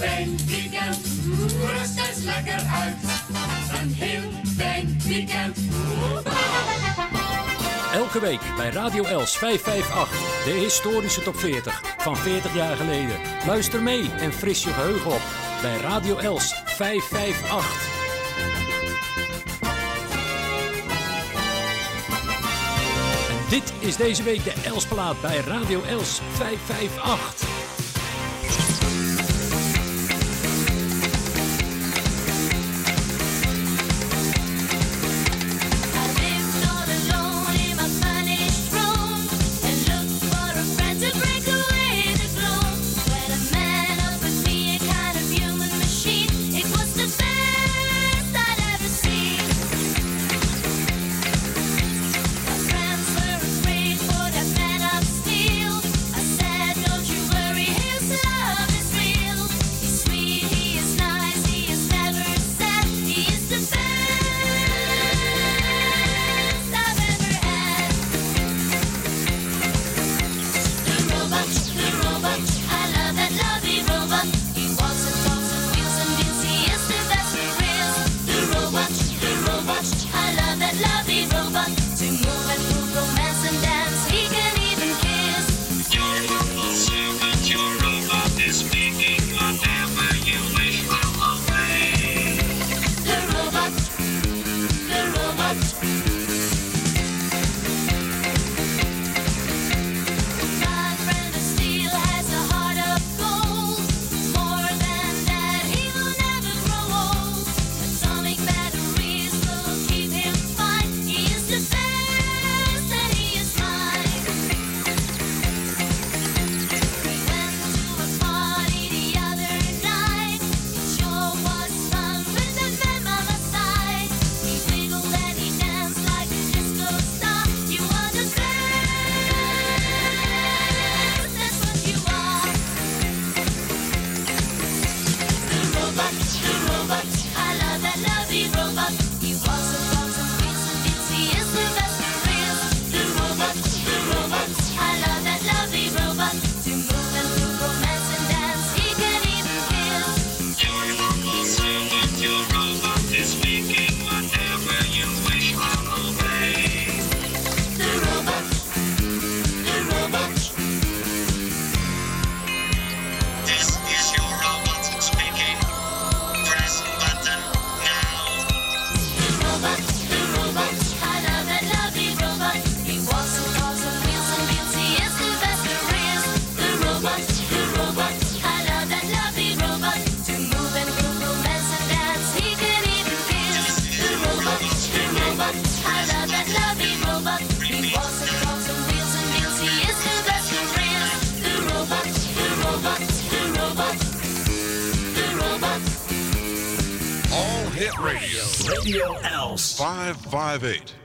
fijn weekend, rust eens lekker uit. Een heel fijn weekend. Elke week bij Radio Els 558, de historische top 40 van 40 jaar geleden. Luister mee en fris je geheugen op bij Radio Els 558. En dit is deze week de Elsplaat bij Radio Els 558. Radio. Radio Else. 558.